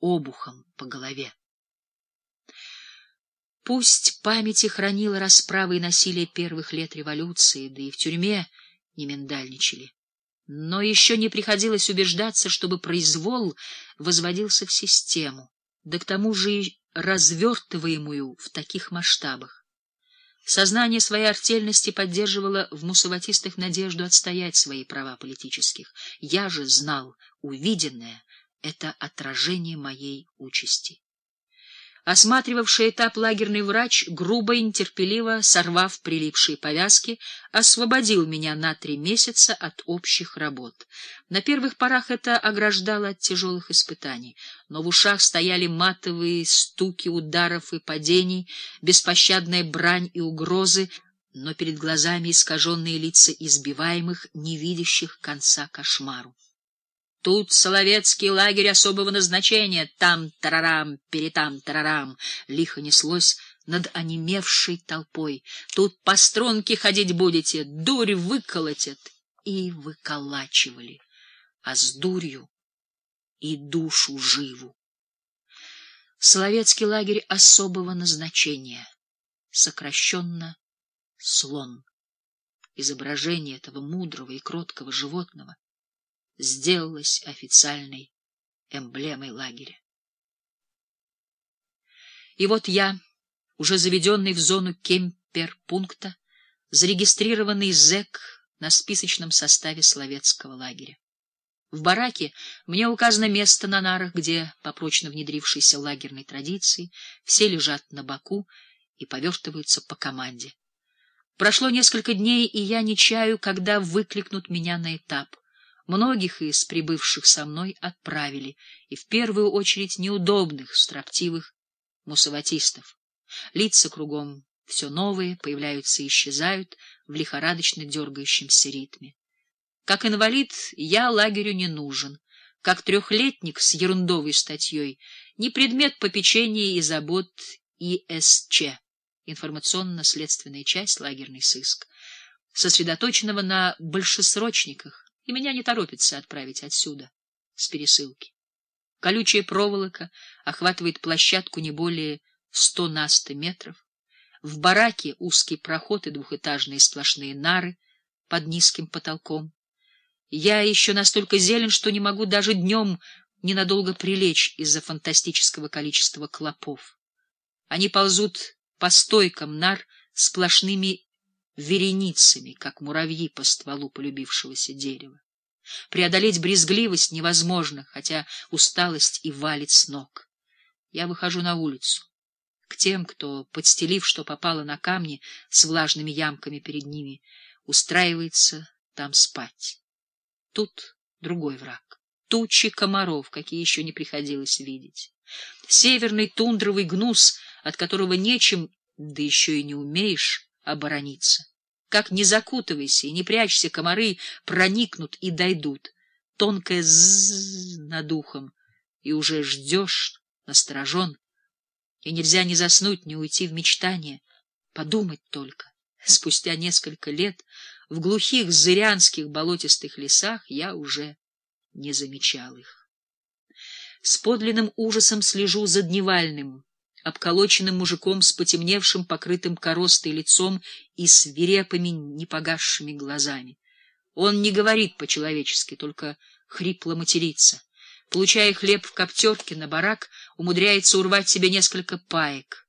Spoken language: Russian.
обухом по голове. Пусть памяти хранила расправы и насилие первых лет революции, да и в тюрьме не миндальничали. Но еще не приходилось убеждаться, чтобы произвол возводился в систему, да к тому же и развертываемую в таких масштабах. Сознание своей артельности поддерживало в мусаватистах надежду отстоять свои права политических. Я же знал, увиденное — это отражение моей участи. Осматривавший этап лагерный врач, грубо и нетерпеливо сорвав прилипшие повязки, освободил меня на три месяца от общих работ. На первых порах это ограждало от тяжелых испытаний, но в ушах стояли матовые стуки ударов и падений, беспощадная брань и угрозы, но перед глазами искаженные лица избиваемых, не видящих конца кошмару. Тут Соловецкий лагерь особого назначения, там тарарам, перетам тарарам, лихо неслось над онемевшей толпой. Тут по струнке ходить будете, дурь выколотят. И выколачивали, а с дурью и душу живу. Соловецкий лагерь особого назначения, сокращенно слон. Изображение этого мудрого и кроткого животного сделалась официальной эмблемой лагеря. И вот я, уже заведенный в зону кемперпункта, зарегистрированный зэк на списочном составе Словецкого лагеря. В бараке мне указано место на нарах, где, по прочно внедрившейся лагерной традиции, все лежат на боку и повертываются по команде. Прошло несколько дней, и я не чаю, когда выкликнут меня на этап — Многих из прибывших со мной отправили, и в первую очередь неудобных, строптивых мусаватистов. Лица кругом все новые, появляются и исчезают в лихорадочно дергающемся ритме. Как инвалид я лагерю не нужен, как трехлетник с ерундовой статьей, не предмет попечения и забот ИСЧ, информационно-следственная часть, лагерный сыск, сосредоточенного на большесрочниках, и меня не торопится отправить отсюда, с пересылки. Колючая проволока охватывает площадку не более сто метров. В бараке узкий проход и двухэтажные сплошные нары под низким потолком. Я еще настолько зелен, что не могу даже днем ненадолго прилечь из-за фантастического количества клопов. Они ползут по стойкам нар сплошными вереницами, как муравьи по стволу полюбившегося дерева. Преодолеть брезгливость невозможно, хотя усталость и валит с ног. Я выхожу на улицу. К тем, кто, подстелив, что попало на камни с влажными ямками перед ними, устраивается там спать. Тут другой враг. Тучи комаров, какие еще не приходилось видеть. Северный тундровый гнус, от которого нечем, да еще и не умеешь, оборониться. Как не закутывайся и не прячься, комары проникнут и дойдут. Тонкое «зззз» над ухом, и уже ждешь, насторожен. И нельзя ни заснуть, ни уйти в мечтание. Подумать только. Спустя несколько лет в глухих зырянских болотистых лесах я уже не замечал их. С подлинным ужасом слежу за дневальным, обколоченным мужиком с потемневшим, покрытым коростой лицом и свирепыми, непогасшими глазами. Он не говорит по-человечески, только хрипло матерится. Получая хлеб в коптерке на барак, умудряется урвать себе несколько паек.